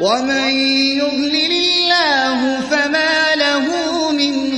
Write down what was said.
ومن يضلل الله فما له من